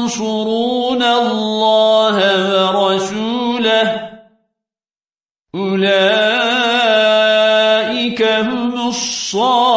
ينصرون الله ورسوله. أولئك هم الصادقون.